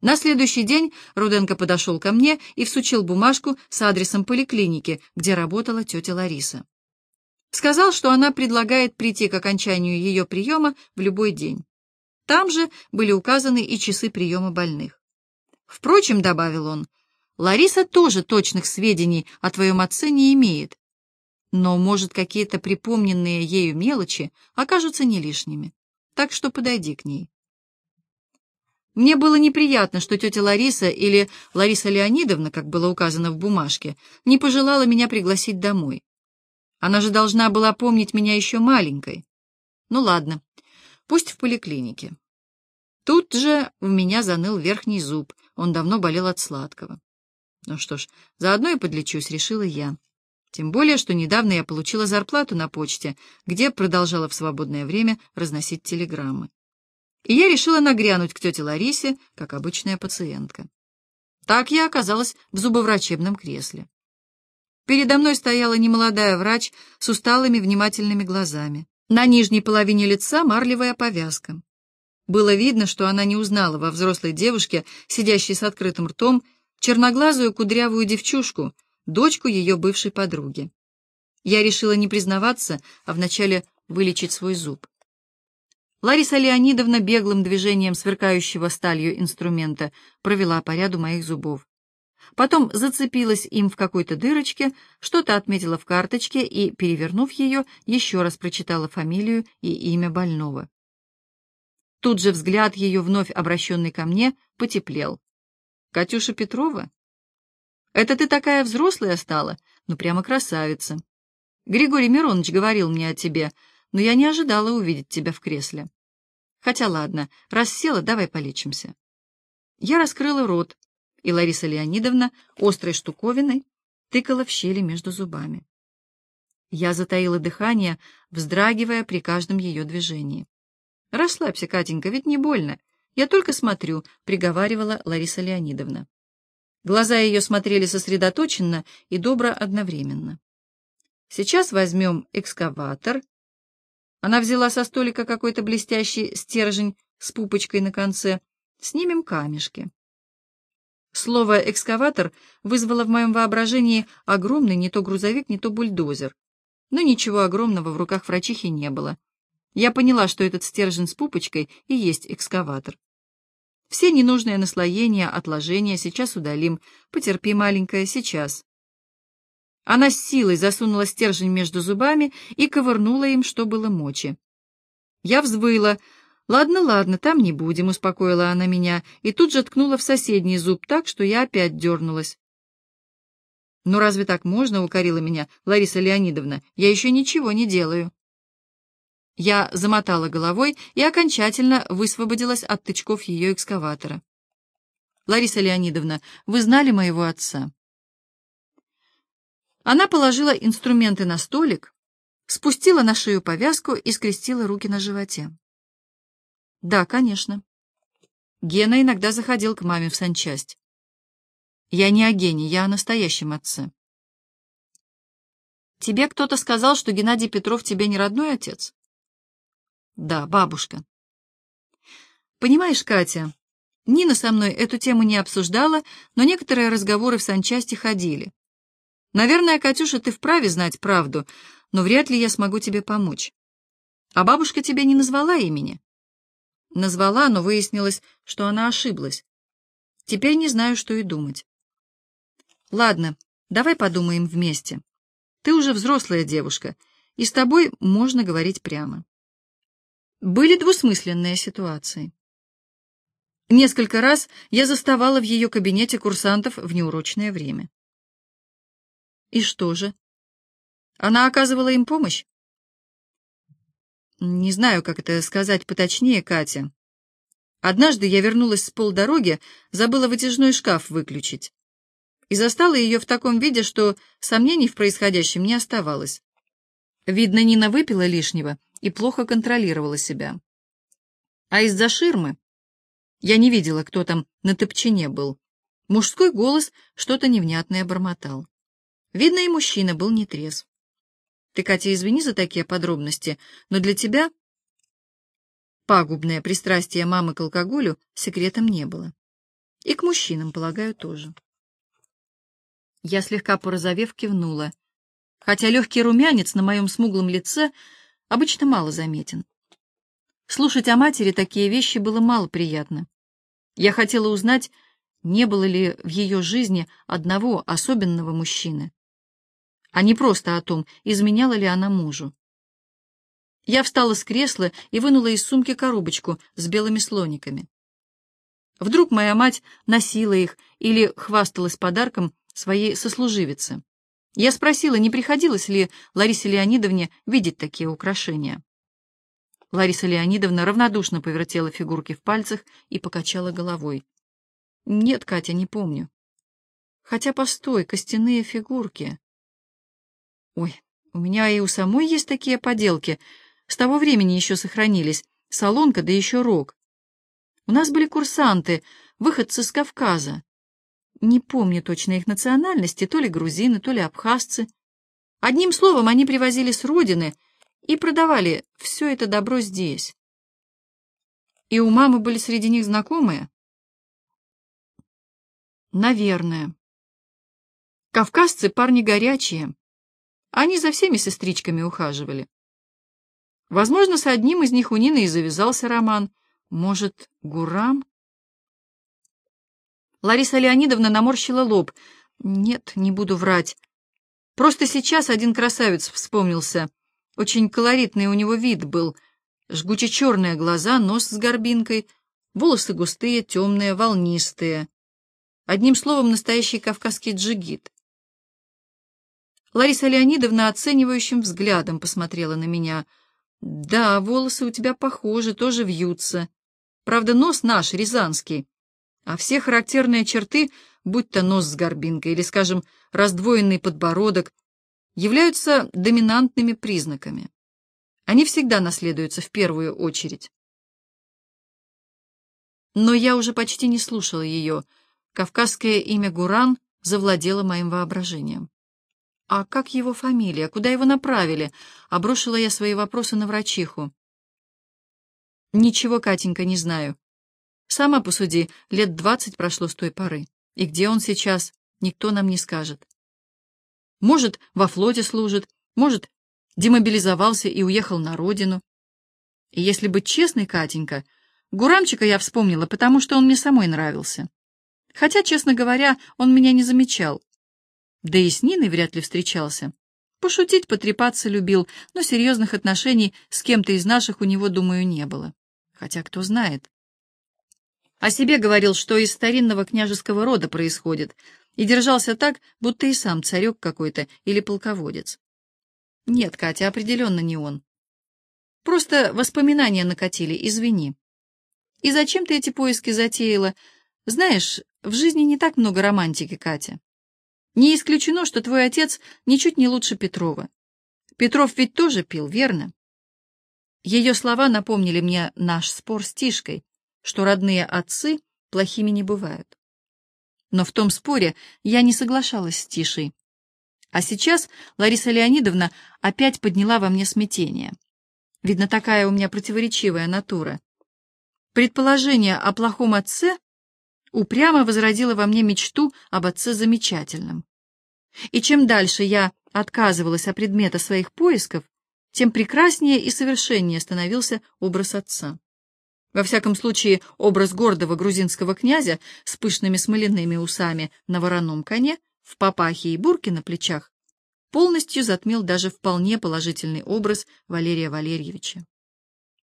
На следующий день Руденко подошел ко мне и всучил бумажку с адресом поликлиники, где работала тетя Лариса. Сказал, что она предлагает прийти к окончанию ее приема в любой день. Там же были указаны и часы приема больных. Впрочем, добавил он, Лариса тоже точных сведений о твоем отце не имеет, но, может, какие-то припомненные ею мелочи окажутся не лишними, так что подойди к ней. Мне было неприятно, что тетя Лариса или Лариса Леонидовна, как было указано в бумажке, не пожелала меня пригласить домой. Она же должна была помнить меня еще маленькой. Ну ладно, пусть в поликлинике. Тут же в меня заныл верхний зуб, он давно болел от сладкого. Ну что ж, заодно и подлечусь, решила я. Тем более, что недавно я получила зарплату на почте, где продолжала в свободное время разносить телеграммы. И я решила нагрянуть к тете Ларисе, как обычная пациентка. Так я оказалась в зубоврачебном кресле. Передо мной стояла немолодая врач с усталыми внимательными глазами. На нижней половине лица марлевая повязка. Было видно, что она не узнала во взрослой девушке, сидящей с открытым ртом, черноглазую кудрявую девчушку, дочку ее бывшей подруги. Я решила не признаваться, а вначале вылечить свой зуб. Лариса Леонидовна беглым движением сверкающего сталью инструмента провела по ряду моих зубов. Потом зацепилась им в какой-то дырочке, что-то отметила в карточке и, перевернув ее, еще раз прочитала фамилию и имя больного. Тут же взгляд ее, вновь обращенный ко мне, потеплел. «Катюша Петрова? Это ты такая взрослая стала? Ну, прямо красавица. Григорий Миронович говорил мне о тебе, но я не ожидала увидеть тебя в кресле. Хотя ладно, раз села, давай полечимся». Я раскрыла рот, и Лариса Леонидовна острой штуковиной тыкала в щели между зубами. Я затаила дыхание, вздрагивая при каждом ее движении. «Расслабься, Катенька, ведь не больно. Я только смотрю», — приговаривала Лариса Леонидовна. Глаза ее смотрели сосредоточенно и добро одновременно. «Сейчас возьмем экскаватор». Она взяла со столика какой-то блестящий стержень с пупочкой на конце. «Снимем камешки». Слово «экскаватор» вызвало в моем воображении огромный не то грузовик, не то бульдозер. Но ничего огромного в руках врачихи не было. Я поняла, что этот стержень с пупочкой и есть экскаватор. Все ненужные наслоения, отложения сейчас удалим. Потерпи, маленькая, сейчас. Она с силой засунула стержень между зубами и ковырнула им, что было мочи. Я взвыла. «Ладно, ладно, там не будем», — успокоила она меня, и тут же ткнула в соседний зуб так, что я опять дернулась. «Ну разве так можно?» — укорила меня Лариса Леонидовна. «Я еще ничего не делаю». Я замотала головой и окончательно высвободилась от тычков ее экскаватора. «Лариса Леонидовна, вы знали моего отца?» Она положила инструменты на столик, спустила на шею повязку и скрестила руки на животе. «Да, конечно». Гена иногда заходил к маме в санчасть. «Я не о Гене, я о настоящем отце». «Тебе кто-то сказал, что Геннадий Петров тебе не родной отец?» Да, бабушка. Понимаешь, Катя, Нина со мной эту тему не обсуждала, но некоторые разговоры в санчасти ходили. Наверное, Катюша, ты вправе знать правду, но вряд ли я смогу тебе помочь. А бабушка тебе не назвала имени? Назвала, но выяснилось, что она ошиблась. Теперь не знаю, что и думать. Ладно, давай подумаем вместе. Ты уже взрослая девушка, и с тобой можно говорить прямо. Были двусмысленные ситуации. Несколько раз я заставала в ее кабинете курсантов в неурочное время. И что же? Она оказывала им помощь? Не знаю, как это сказать поточнее, Катя. Однажды я вернулась с полдороги, забыла вытяжной шкаф выключить. И застала ее в таком виде, что сомнений в происходящем не оставалось. Видно, Нина выпила лишнего и плохо контролировала себя. А из-за ширмы я не видела, кто там на топчине был. Мужской голос что-то невнятное бормотал. Видно, и мужчина был не трезв. Ты, Катя, извини за такие подробности, но для тебя пагубное пристрастие мамы к алкоголю секретом не было. И к мужчинам, полагаю, тоже. Я слегка порозовев кивнула, хотя легкий румянец на моем смуглом лице обычно мало заметен. Слушать о матери такие вещи было мало приятно. Я хотела узнать, не было ли в ее жизни одного особенного мужчины, а не просто о том, изменяла ли она мужу. Я встала с кресла и вынула из сумки коробочку с белыми слониками. Вдруг моя мать носила их или хвасталась подарком своей сослуживице. Я спросила, не приходилось ли Ларисе Леонидовне видеть такие украшения. Лариса Леонидовна равнодушно повертела фигурки в пальцах и покачала головой. «Нет, Катя, не помню. Хотя, постой, костяные фигурки. Ой, у меня и у самой есть такие поделки. С того времени еще сохранились. Солонка, да еще рог. У нас были курсанты, выходцы с Кавказа. Не помню точно их национальности, то ли грузины, то ли абхазцы. Одним словом, они привозили с родины — и продавали все это добро здесь. И у мамы были среди них знакомые? Наверное. Кавказцы парни горячие. Они за всеми сестричками ухаживали. Возможно, с одним из них у Нины и завязался роман. Может, Гурам? Лариса Леонидовна наморщила лоб. Нет, не буду врать. Просто сейчас один красавец вспомнился. Очень колоритный у него вид был. Жгуче-черные глаза, нос с горбинкой, волосы густые, темные, волнистые. Одним словом, настоящий кавказский джигит. Лариса Леонидовна оценивающим взглядом посмотрела на меня. «Да, волосы у тебя похожи, тоже вьются. Правда, нос наш, рязанский. А все характерные черты, будь то нос с горбинкой или, скажем, раздвоенный подбородок, являются доминантными признаками. Они всегда наследуются в первую очередь. Но я уже почти не слушала ее. Кавказское имя Гуран завладело моим воображением. А как его фамилия? Куда его направили? Обрушила я свои вопросы на врачиху. Ничего, Катенька, не знаю. Сама посуди, лет двадцать прошло с той поры. И где он сейчас, никто нам не скажет. Может, во флоте служит, может, демобилизовался и уехал на родину. И если быть честной, Катенька, Гурамчика я вспомнила, потому что он мне самой нравился. Хотя, честно говоря, он меня не замечал. Да и с Ниной вряд ли встречался. Пошутить, потрепаться любил, но серьезных отношений с кем-то из наших у него, думаю, не было. Хотя кто знает. О себе говорил, что из старинного княжеского рода происходит, и держался так, будто и сам царек какой-то или полководец. Нет, Катя, определенно не он. Просто воспоминания накатили, извини. И зачем ты эти поиски затеяла? Знаешь, в жизни не так много романтики, Катя. Не исключено, что твой отец ничуть не лучше Петрова. Петров ведь тоже пил, верно? Ее слова напомнили мне наш спор с Тишкой, что родные отцы плохими не бывают. Но в том споре я не соглашалась с Тишей. А сейчас Лариса Леонидовна опять подняла во мне смятение. Видно, такая у меня противоречивая натура. Предположение о плохом отце упрямо возродило во мне мечту об отце замечательном. И чем дальше я отказывалась от предмета своих поисков, тем прекраснее и совершеннее становился образ отца. Во всяком случае, образ гордого грузинского князя с пышными смоляными усами на вороном коне, в папахе и бурке на плечах, полностью затмил даже вполне положительный образ Валерия Валерьевича.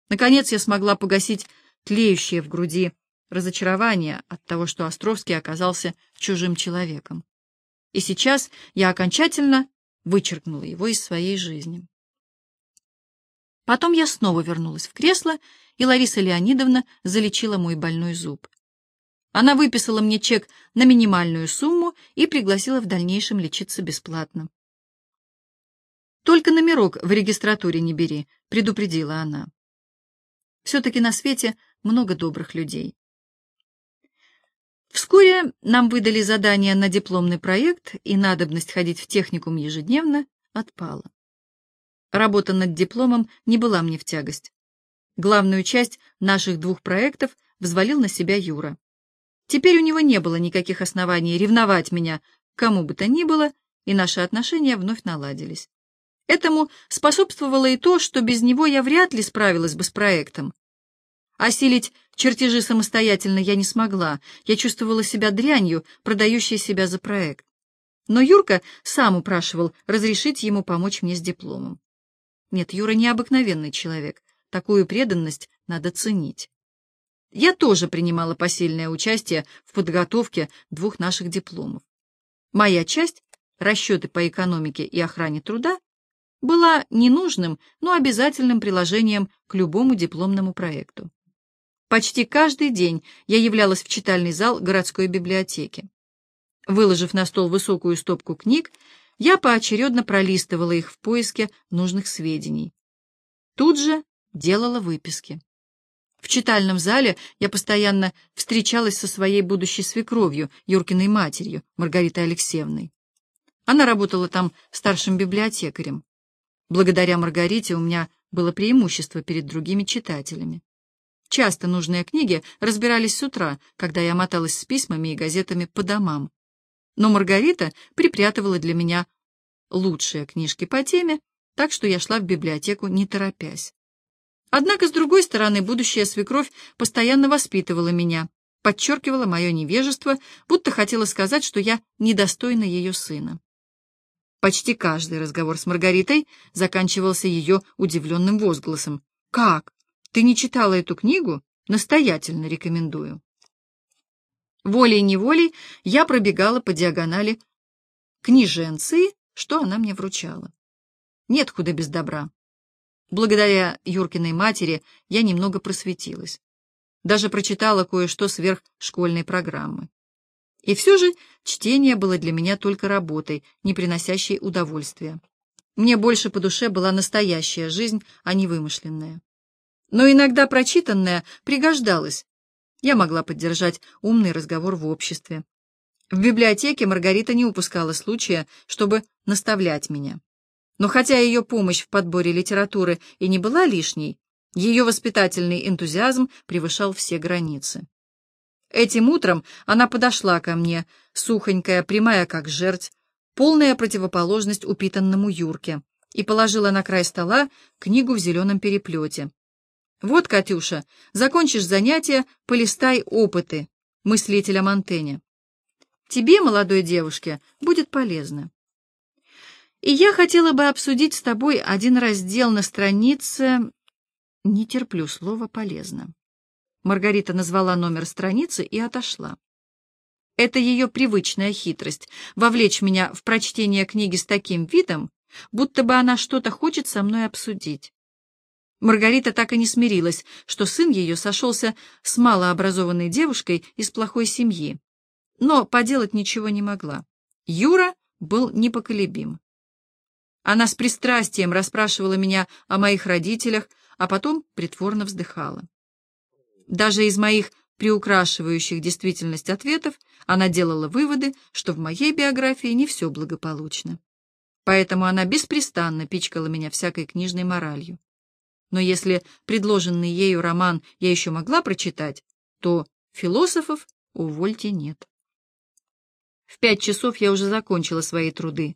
Наконец я смогла погасить тлеющее в груди разочарование от того, что Островский оказался чужим человеком. И сейчас я окончательно вычеркнула его из своей жизни. Потом я снова вернулась в кресло и Лариса Леонидовна залечила мой больной зуб. Она выписала мне чек на минимальную сумму и пригласила в дальнейшем лечиться бесплатно. «Только номерок в регистратуре не бери», — предупредила она. «Все-таки на свете много добрых людей». Вскоре нам выдали задание на дипломный проект, и надобность ходить в техникум ежедневно отпала. Работа над дипломом не была мне в тягость. Главную часть наших двух проектов взвалил на себя Юра. Теперь у него не было никаких оснований ревновать меня кому бы то ни было, и наши отношения вновь наладились. Этому способствовало и то, что без него я вряд ли справилась бы с проектом. Осилить чертежи самостоятельно я не смогла, я чувствовала себя дрянью, продающей себя за проект. Но Юрка сам упрашивал разрешить ему помочь мне с дипломом. Нет, Юра необыкновенный человек, такую преданность надо ценить. Я тоже принимала посильное участие в подготовке двух наших дипломов. Моя часть, расчеты по экономике и охране труда, была ненужным, но обязательным приложением к любому дипломному проекту. Почти каждый день я являлась в читальный зал городской библиотеки. Выложив на стол высокую стопку книг, я поочередно пролистывала их в поиске нужных сведений. Тут же делала выписки. В читальном зале я постоянно встречалась со своей будущей свекровью, Юркиной матерью, Маргаритой Алексеевной. Она работала там старшим библиотекарем. Благодаря Маргарите у меня было преимущество перед другими читателями. Часто нужные книги разбирались с утра, когда я моталась с письмами и газетами по домам. Но Маргарита припрятывала для меня лучшие книжки по теме, так что я шла в библиотеку не торопясь. Однако, с другой стороны, будущая свекровь постоянно воспитывала меня, подчеркивала мое невежество, будто хотела сказать, что я недостойна ее сына. Почти каждый разговор с Маргаритой заканчивался ее удивленным возгласом. «Как? Ты не читала эту книгу? Настоятельно рекомендую». Волей-неволей я пробегала по диагонали книженцы, что она мне вручала. Нет худа без добра. Благодаря Юркиной матери я немного просветилась. Даже прочитала кое-что сверх школьной программы. И все же чтение было для меня только работой, не приносящей удовольствия. Мне больше по душе была настоящая жизнь, а не вымышленная. Но иногда прочитанное пригождалось. Я могла поддержать умный разговор в обществе. В библиотеке Маргарита не упускала случая, чтобы наставлять меня. Но хотя ее помощь в подборе литературы и не была лишней, ее воспитательный энтузиазм превышал все границы. Этим утром она подошла ко мне, сухонькая, прямая как жерть, полная противоположность упитанному Юрке, и положила на край стола книгу в зеленом переплете. «Вот, Катюша, закончишь занятие, полистай опыты мыслителя Монтэня. Тебе, молодой девушке, будет полезно». И я хотела бы обсудить с тобой один раздел на странице... Не терплю слово «полезно». Маргарита назвала номер страницы и отошла. Это ее привычная хитрость — вовлечь меня в прочтение книги с таким видом, будто бы она что-то хочет со мной обсудить. Маргарита так и не смирилась, что сын ее сошелся с малообразованной девушкой из плохой семьи, но поделать ничего не могла. Юра был непоколебим. Она с пристрастием расспрашивала меня о моих родителях, а потом притворно вздыхала. Даже из моих приукрашивающих действительность ответов она делала выводы, что в моей биографии не все благополучно. Поэтому она беспрестанно пичкала меня всякой книжной моралью. Но если предложенный ею роман я еще могла прочитать, то философов, увольте, нет. В пять часов я уже закончила свои труды.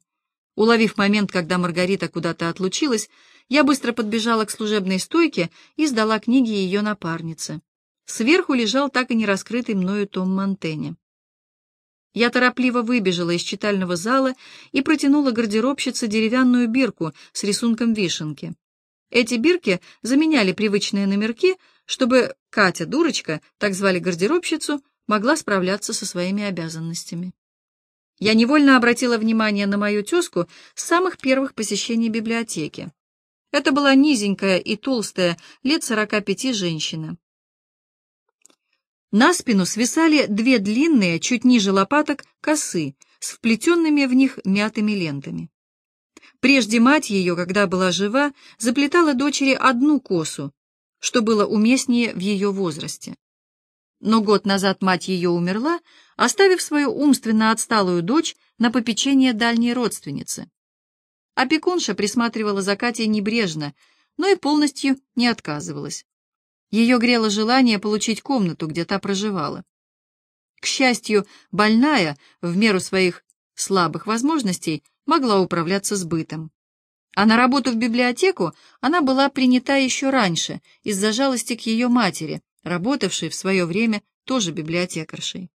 Уловив момент, когда Маргарита куда-то отлучилась, я быстро подбежала к служебной стойке и сдала книги ее напарнице. Сверху лежал так и не раскрытый мною том Монтэня. Я торопливо выбежала из читального зала и протянула гардеробщице деревянную бирку с рисунком вишенки. Эти бирки заменяли привычные номерки, чтобы Катя, дурочка, так звали гардеробщицу, могла справляться со своими обязанностями. Я невольно обратила внимание на мою тезку с самых первых посещений библиотеки. Это была низенькая и толстая, лет сорока пяти женщина. На спину свисали две длинные, чуть ниже лопаток, косы с вплетенными в них мятыми лентами. Прежде мать ее, когда была жива, заплетала дочери одну косу, что было уместнее в ее возрасте. Но год назад мать ее умерла, оставив свою умственно отсталую дочь на попечение дальней родственницы. Опекунша присматривала за Катей небрежно, но и полностью не отказывалась. Ее грело желание получить комнату, где та проживала. К счастью, больная, в меру своих слабых возможностей, могла управляться с бытом. А на работу в библиотеку она была принята еще раньше, из-за жалости к ее матери, работавшей в свое время тоже библиотекаршей.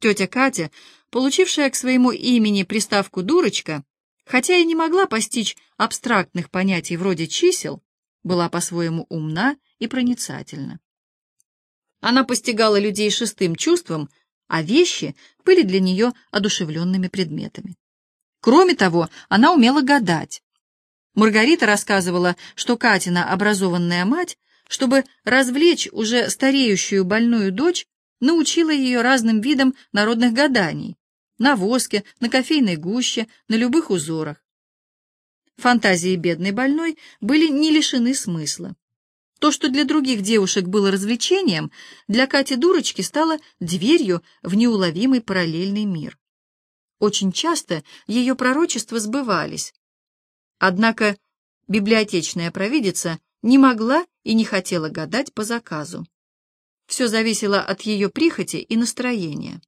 Тетя Катя, получившая к своему имени приставку «дурочка», хотя и не могла постичь абстрактных понятий вроде чисел, была по-своему умна и проницательна. Она постигала людей шестым чувством, а вещи были для нее одушевленными предметами. Кроме того, она умела гадать. Маргарита рассказывала, что Катина образованная мать, чтобы развлечь уже стареющую больную дочь, научила ее разным видам народных гаданий, на воске, на кофейной гуще, на любых узорах. Фантазии бедной больной были не лишены смысла. То, что для других девушек было развлечением, для Кати-дурочки стало дверью в неуловимый параллельный мир. Очень часто ее пророчества сбывались. Однако библиотечная провидица не могла и не хотела гадать по заказу. Все зависело от ее прихоти и настроения.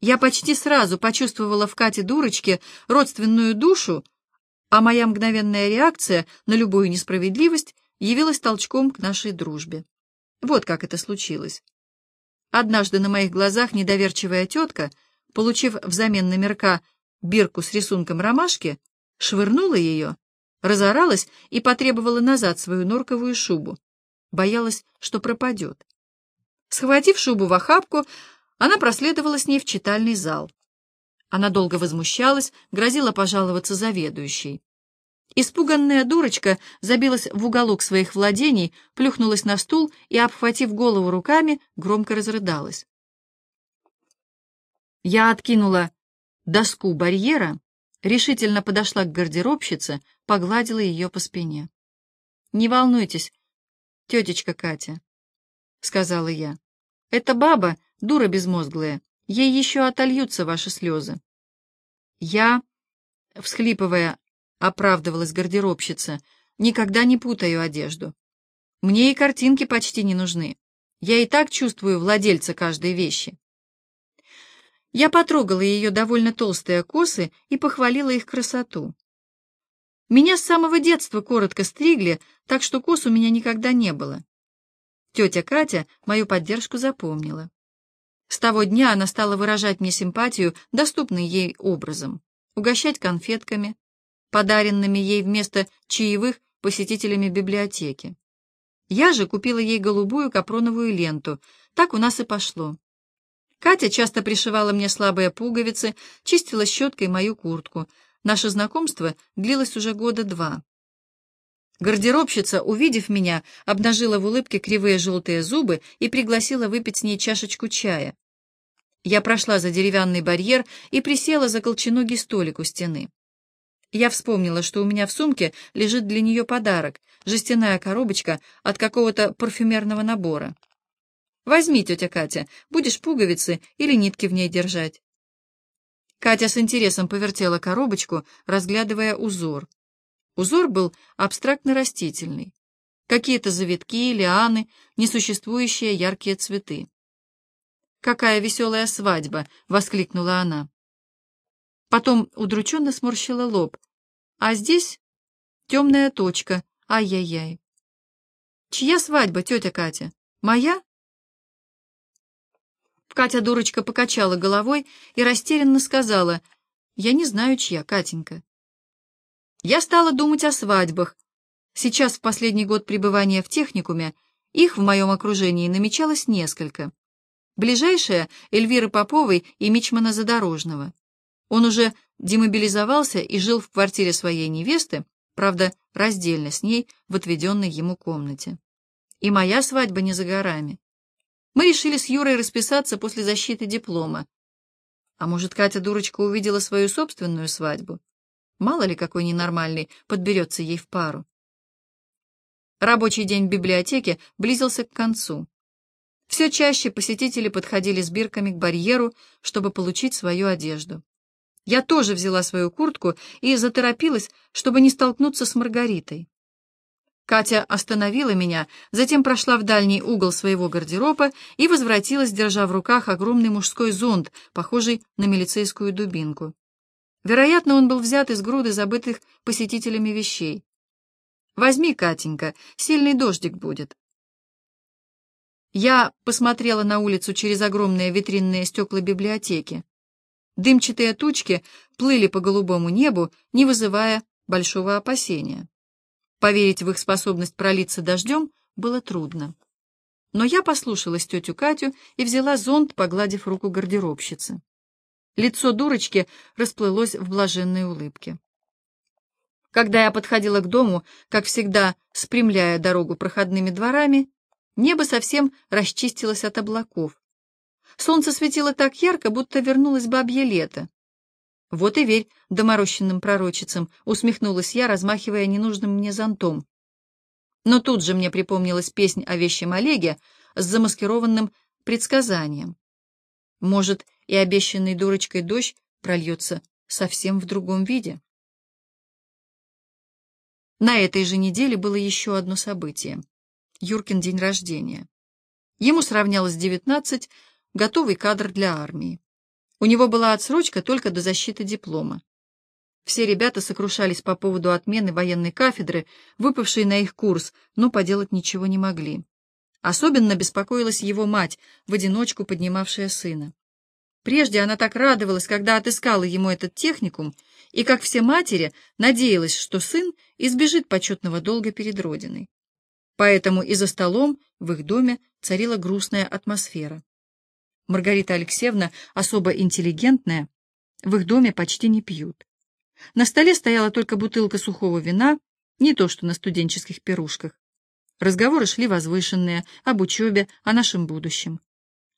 Я почти сразу почувствовала в Кате-дурочке родственную душу, а моя мгновенная реакция на любую несправедливость явилась толчком к нашей дружбе. Вот как это случилось. Однажды на моих глазах недоверчивая тетка, получив взамен номерка бирку с рисунком ромашки, швырнула ее, разоралась и потребовала назад свою норковую шубу. Боялась, что пропадет. Схватив шубу в охапку, она проследовала с ней в читальный зал. Она долго возмущалась, грозила пожаловаться заведующей. Испуганная дурочка забилась в уголок своих владений, плюхнулась на стул и, обхватив голову руками, громко разрыдалась. Я откинула доску барьера, решительно подошла к гардеробщице, погладила ее по спине. «Не волнуйтесь, тетечка Катя», — сказала я. «Эта баба — дура безмозглая, ей еще отольются ваши слезы». Я, всхлипывая, оправдывалась гардеробщица, никогда не путаю одежду. Мне и картинки почти не нужны. Я и так чувствую владельца каждой вещи. Я потрогала ее довольно толстые косы и похвалила их красоту. Меня с самого детства коротко стригли, так что кос у меня никогда не было. Тетя Катя мою поддержку запомнила. С того дня она стала выражать мне симпатию, доступной ей образом, угощать конфетками, подаренными ей вместо чаевых посетителями библиотеки. Я же купила ей голубую капроновую ленту, так у нас и пошло. Катя часто пришивала мне слабые пуговицы, чистила щеткой мою куртку. Наше знакомство длилось уже года два. Гардеробщица, увидев меня, обнажила в улыбке кривые желтые зубы и пригласила выпить с ней чашечку чая. Я прошла за деревянный барьер и присела за колченогий столик у стены. Я вспомнила, что у меня в сумке лежит для нее подарок — жестяная коробочка от какого-то парфюмерного набора. Возьми, тетя Катя, будешь пуговицы или нитки в ней держать. Катя с интересом повертела коробочку, разглядывая узор. Узор был абстрактно-растительный. Какие-то завитки, лианы, несуществующие яркие цветы. «Какая веселая свадьба!» — воскликнула она. Потом удрученно сморщила лоб. «А здесь темная точка. Ай-яй-яй!» «Чья свадьба, тетя Катя? Моя?» Катя, дурочка, покачала головой и растерянно сказала, «Я не знаю, чья, Катенька». Я стала думать о свадьбах. Сейчас, в последний год пребывания в техникуме, их в моем окружении намечалось несколько. Ближайшая — Эльвиры Поповой и Мичмана Задорожного. Он уже демобилизовался и жил в квартире своей невесты, правда, раздельно с ней в отведенной ему комнате. И моя свадьба не за горами. Мы решили с Юрой расписаться после защиты диплома. А может, Катя, дурочка, увидела свою собственную свадьбу? Мало ли, какой ненормальный подберется ей в пару. Рабочий день в библиотеке близился к концу. Все чаще посетители подходили с бирками к барьеру, чтобы получить свою одежду. Я тоже взяла свою куртку и заторопилась, чтобы не столкнуться с Маргаритой. Катя остановила меня, затем прошла в дальний угол своего гардероба и возвратилась, держа в руках огромный мужской зонт, похожий на милицейскую дубинку. Вероятно, он был взят из груды забытых посетителями вещей. «Возьми, Катенька, сильный дождик будет». Я посмотрела на улицу через огромные витринные стекла библиотеки. Дымчатые тучки плыли по голубому небу, не вызывая большого опасения. Поверить в их способность пролиться дождем было трудно. Но я послушалась тетю Катю и взяла зонт, погладив руку гардеробщицы. Лицо дурочки расплылось в блаженной улыбке. Когда я подходила к дому, как всегда, спрямляя дорогу проходными дворами, небо совсем расчистилось от облаков. Солнце светило так ярко, будто вернулось бабье лето. «Вот и верь доморощенным пророчицам», — усмехнулась я, размахивая ненужным мне зонтом. Но тут же мне припомнилась песнь о вещем Олеге с замаскированным предсказанием. Может, и обещанный дурочкой дождь прольется совсем в другом виде. На этой же неделе было еще одно событие — Юркин день рождения. Ему сравнялось девятнадцать, готовый кадр для армии. У него была отсрочка только до защиты диплома. Все ребята сокрушались по поводу отмены военной кафедры, выпавшей на их курс, но поделать ничего не могли. Особенно беспокоилась его мать, в одиночку поднимавшая сына. Прежде она так радовалась, когда отыскала ему этот техникум, и, как все матери, надеялась, что сын избежит почетного долга перед Родиной. Поэтому и за столом в их доме царила грустная атмосфера. Маргарита Алексеевна особо интеллигентная, в их доме почти не пьют. На столе стояла только бутылка сухого вина, не то что на студенческих пирушках. Разговоры шли возвышенные, об учебе, о нашем будущем.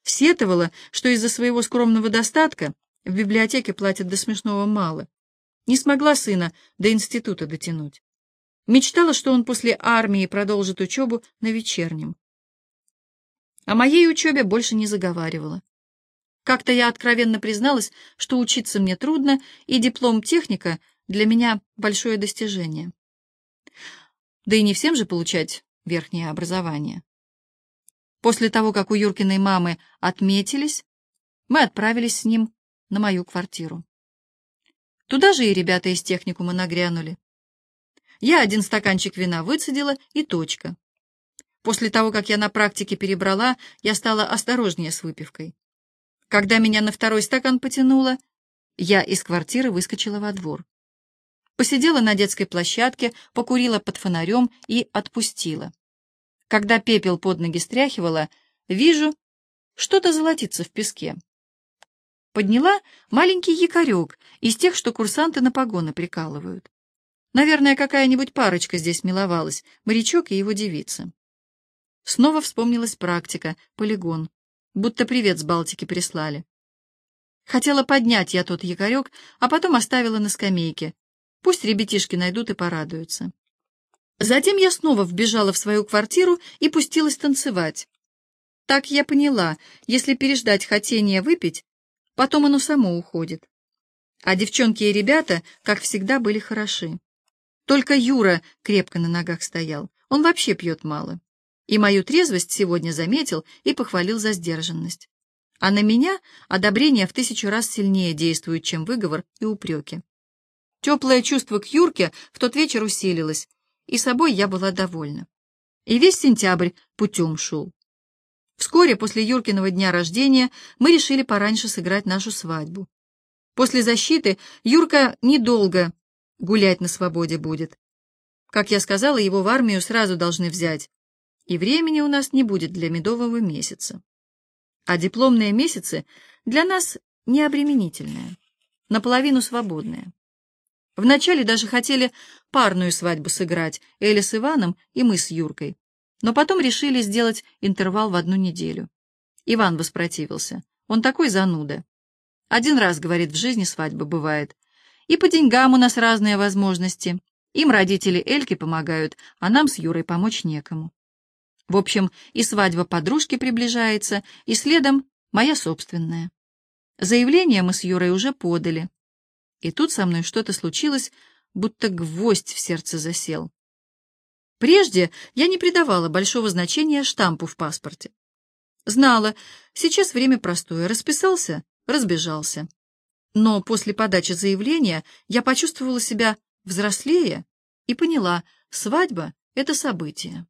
Сетовала, что из-за своего скромного достатка в библиотеке платят до смешного мало. Не смогла сына до института дотянуть. Мечтала, что он после армии продолжит учебу на вечернем. О моей учебе больше не заговаривала. Как-то я откровенно призналась, что учиться мне трудно, и диплом техника для меня большое достижение. Да и не всем же получать верхнее образование. После того, как у Юркиной мамы отметились, мы отправились с ним на мою квартиру. Туда же и ребята из техникума нагрянули. Я один стаканчик вина выцедила, и точка. После того, как я на практике перебрала, я стала осторожнее с выпивкой. Когда меня на второй стакан потянуло, я из квартиры выскочила во двор. Посидела на детской площадке, покурила под фонарем и отпустила. Когда пепел под ноги стряхивала, вижу, что-то золотится в песке. Подняла маленький якорек из тех, что курсанты на погоны прикалывают. Наверное, какая-нибудь парочка здесь миловалась, морячок и его девица. Снова вспомнилась практика, полигон, будто привет с Балтики прислали. Хотела поднять я тот якорек, а потом оставила на скамейке. Пусть ребятишки найдут и порадуются. Затем я снова вбежала в свою квартиру и пустилась танцевать. Так я поняла, если переждать хотение выпить, потом оно само уходит. А девчонки и ребята, как всегда, были хороши. Только Юра крепко на ногах стоял, он вообще пьет мало и мою трезвость сегодня заметил и похвалил за сдержанность. А на меня одобрение в тысячу раз сильнее действует, чем выговор и упреки. Теплое чувство к Юрке в тот вечер усилилось, и собой я была довольна. И весь сентябрь путем шел. Вскоре после Юркиного дня рождения мы решили пораньше сыграть нашу свадьбу. После защиты Юрка недолго гулять на свободе будет. Как я сказала, его в армию сразу должны взять, и времени у нас не будет для медового месяца. А дипломные месяцы для нас необременительные, наполовину свободные. Вначале даже хотели парную свадьбу сыграть, Эля с Иваном и мы с Юркой, но потом решили сделать интервал в одну неделю. Иван воспротивился. Он такой зануда. Один раз, говорит, в жизни свадьба бывает. И по деньгам у нас разные возможности. Им родители Эльки помогают, а нам с Юрой помочь некому. В общем, и свадьба подружки приближается, и следом моя собственная. Заявление мы с Юрой уже подали. И тут со мной что-то случилось, будто гвоздь в сердце засел. Прежде я не придавала большого значения штампу в паспорте. Знала, сейчас время простое, расписался, разбежался. Но после подачи заявления я почувствовала себя взрослее и поняла, свадьба — это событие.